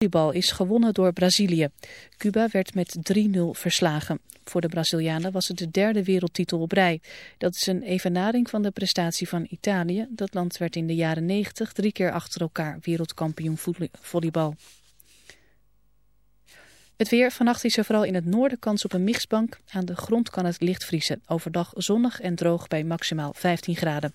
volleybal is gewonnen door Brazilië. Cuba werd met 3-0 verslagen. Voor de Brazilianen was het de derde wereldtitel op rij. Dat is een evenaring van de prestatie van Italië. Dat land werd in de jaren 90 drie keer achter elkaar wereldkampioen volleybal. Het weer. Vannacht is er vooral in het noorden kans op een mixbank. Aan de grond kan het licht vriezen. Overdag zonnig en droog bij maximaal 15 graden.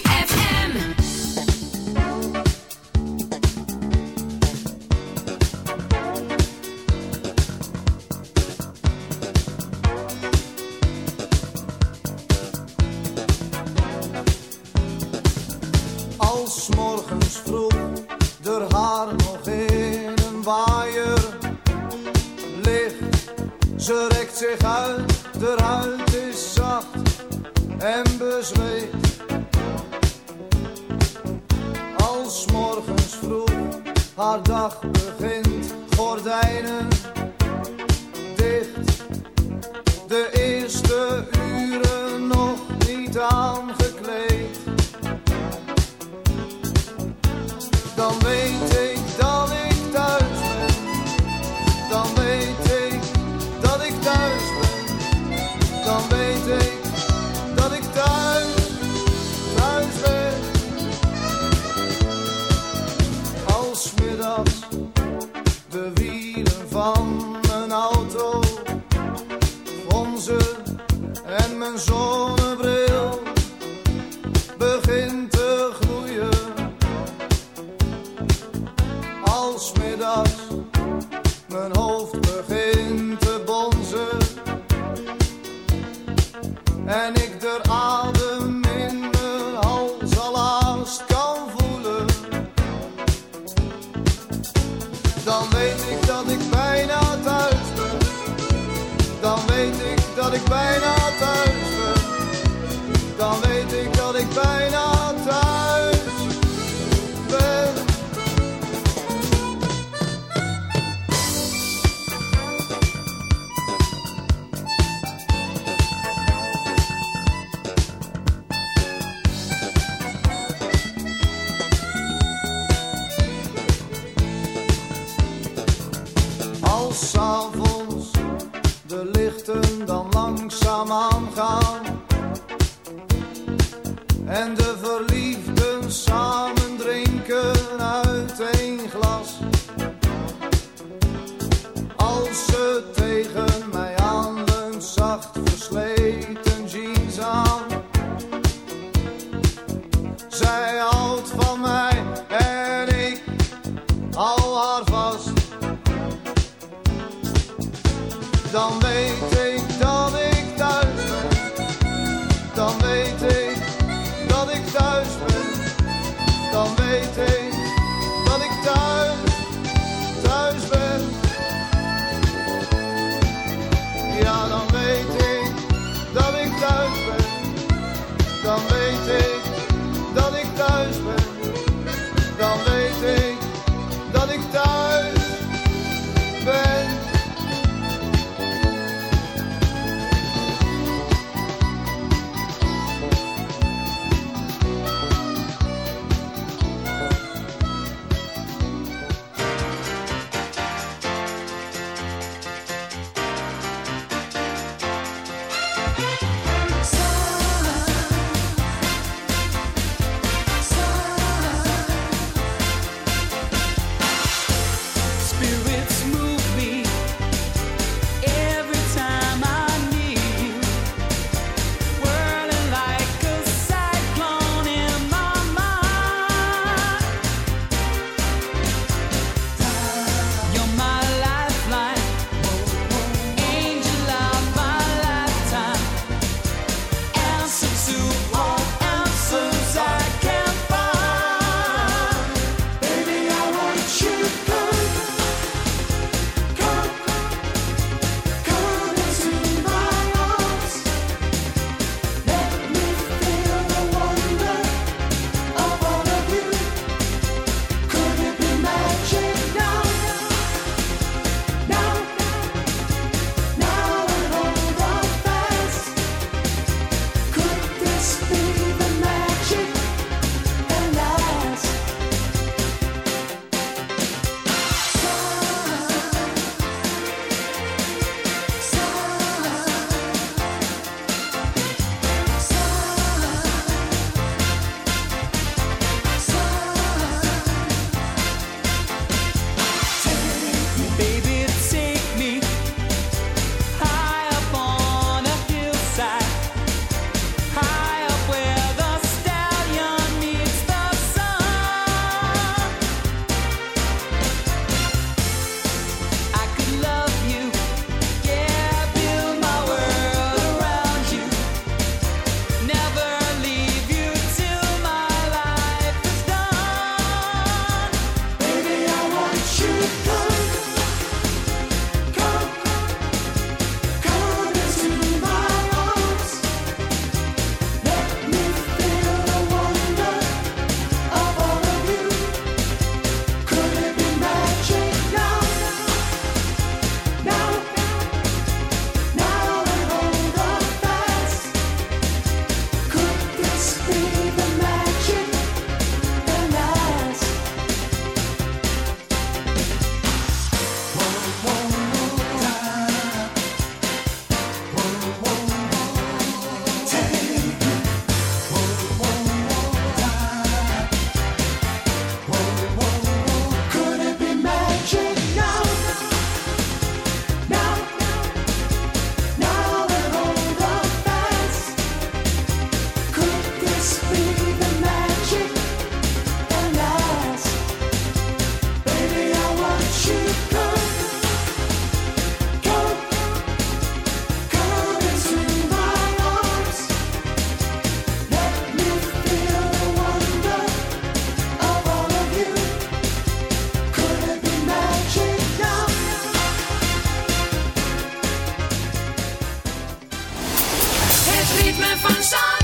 ritme van zand.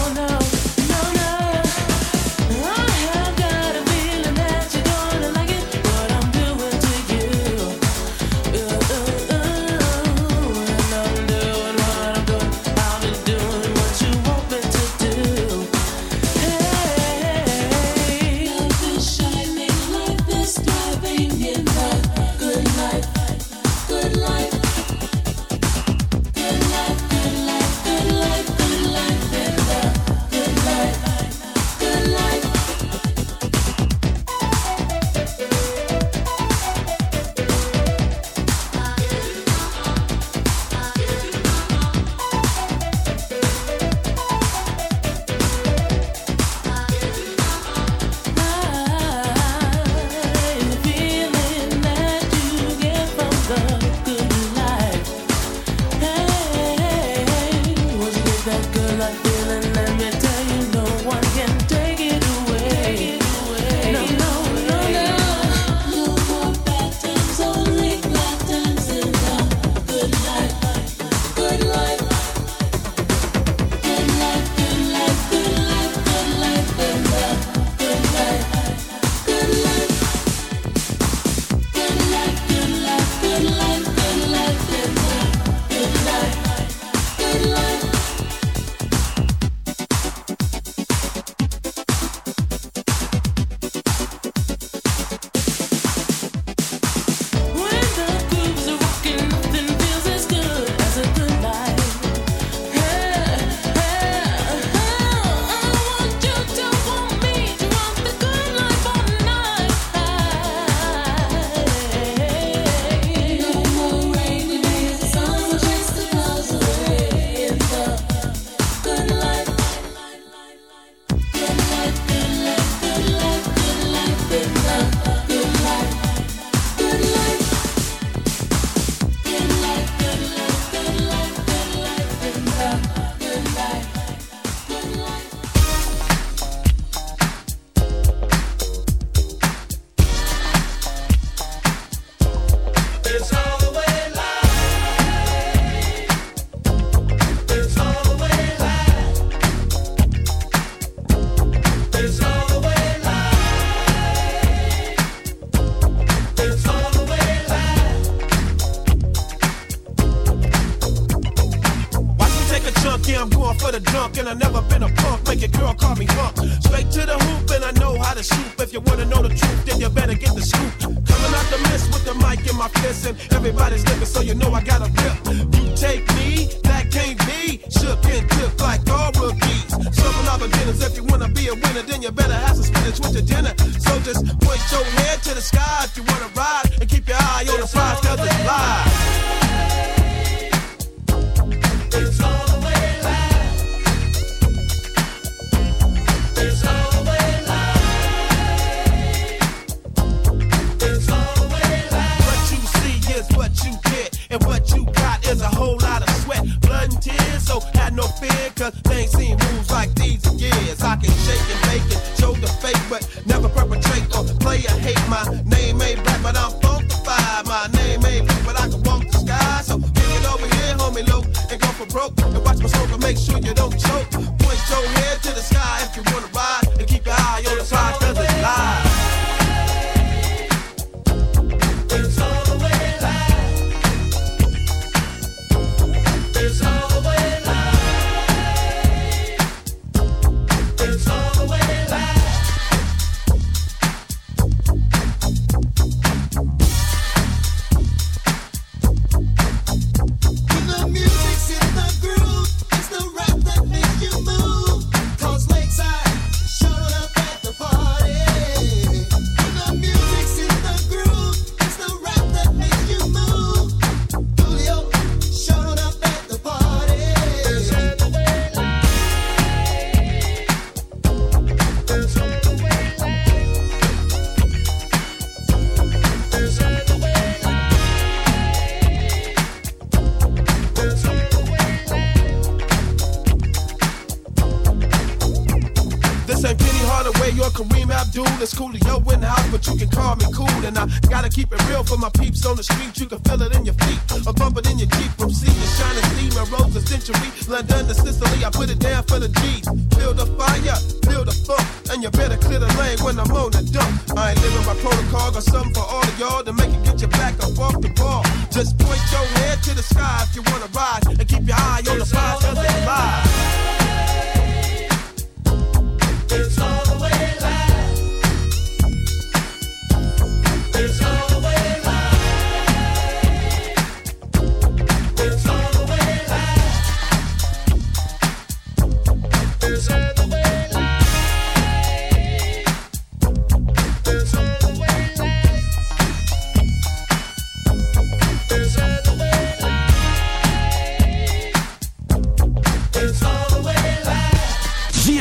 Cause Lakeside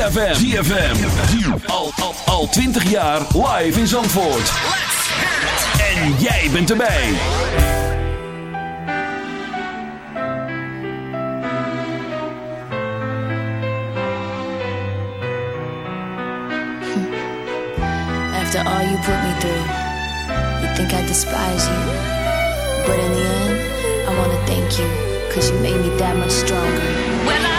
ZFM. ZFM. Al, al, al 20 jaar live in Zandvoort. En jij bent erbij. After all you put me through, you think I despise you. But in the end, I want to thank you, cause you made me that much stronger.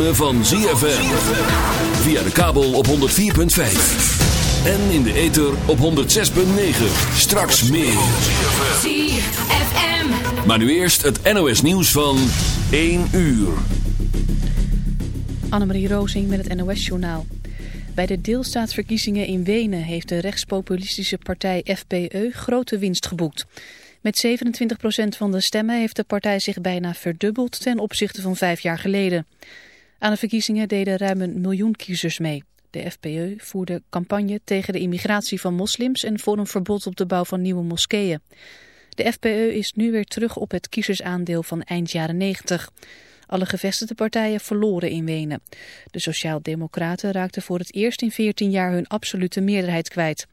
Ritme van ZFM. Via de kabel op 104.5. En in de ether op 106.9. Straks meer. ZFM. Maar nu eerst het NOS nieuws van 1 uur. Annemarie Rozing met het NOS-journaal. Bij de deelstaatsverkiezingen in Wenen heeft de rechtspopulistische partij FPE grote winst geboekt. Met 27% van de stemmen heeft de partij zich bijna verdubbeld ten opzichte van vijf jaar geleden. Aan de verkiezingen deden ruim een miljoen kiezers mee. De FPE voerde campagne tegen de immigratie van moslims en voor een verbod op de bouw van nieuwe moskeeën. De FPE is nu weer terug op het kiezersaandeel van eind jaren 90. Alle gevestigde partijen verloren in Wenen. De Sociaaldemocraten raakten voor het eerst in 14 jaar hun absolute meerderheid kwijt.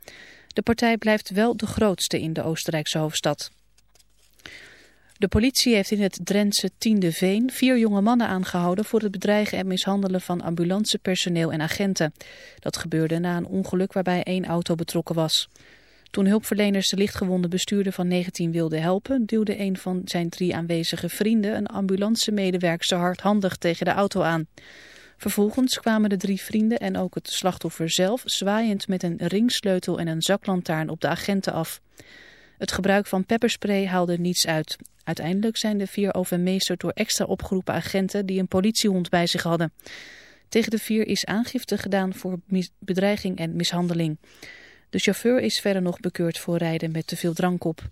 De partij blijft wel de grootste in de Oostenrijkse hoofdstad. De politie heeft in het Drentse Tiende Veen vier jonge mannen aangehouden voor het bedreigen en mishandelen van ambulancepersoneel en agenten. Dat gebeurde na een ongeluk waarbij één auto betrokken was. Toen hulpverleners de lichtgewonde bestuurder van 19 wilden helpen, duwde een van zijn drie aanwezige vrienden een ambulancemedewerkster hardhandig tegen de auto aan. Vervolgens kwamen de drie vrienden en ook het slachtoffer zelf zwaaiend met een ringsleutel en een zaklantaarn op de agenten af. Het gebruik van pepperspray haalde niets uit. Uiteindelijk zijn de vier overmeesterd door extra opgeroepen agenten die een politiehond bij zich hadden. Tegen de vier is aangifte gedaan voor bedreiging en mishandeling. De chauffeur is verder nog bekeurd voor rijden met te veel drank op.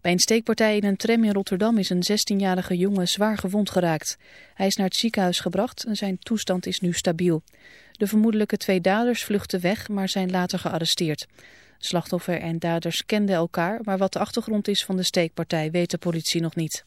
Bij een steekpartij in een tram in Rotterdam is een 16-jarige jongen zwaar gewond geraakt. Hij is naar het ziekenhuis gebracht en zijn toestand is nu stabiel. De vermoedelijke twee daders vluchtten weg, maar zijn later gearresteerd. Slachtoffer en daders kenden elkaar, maar wat de achtergrond is van de steekpartij weet de politie nog niet.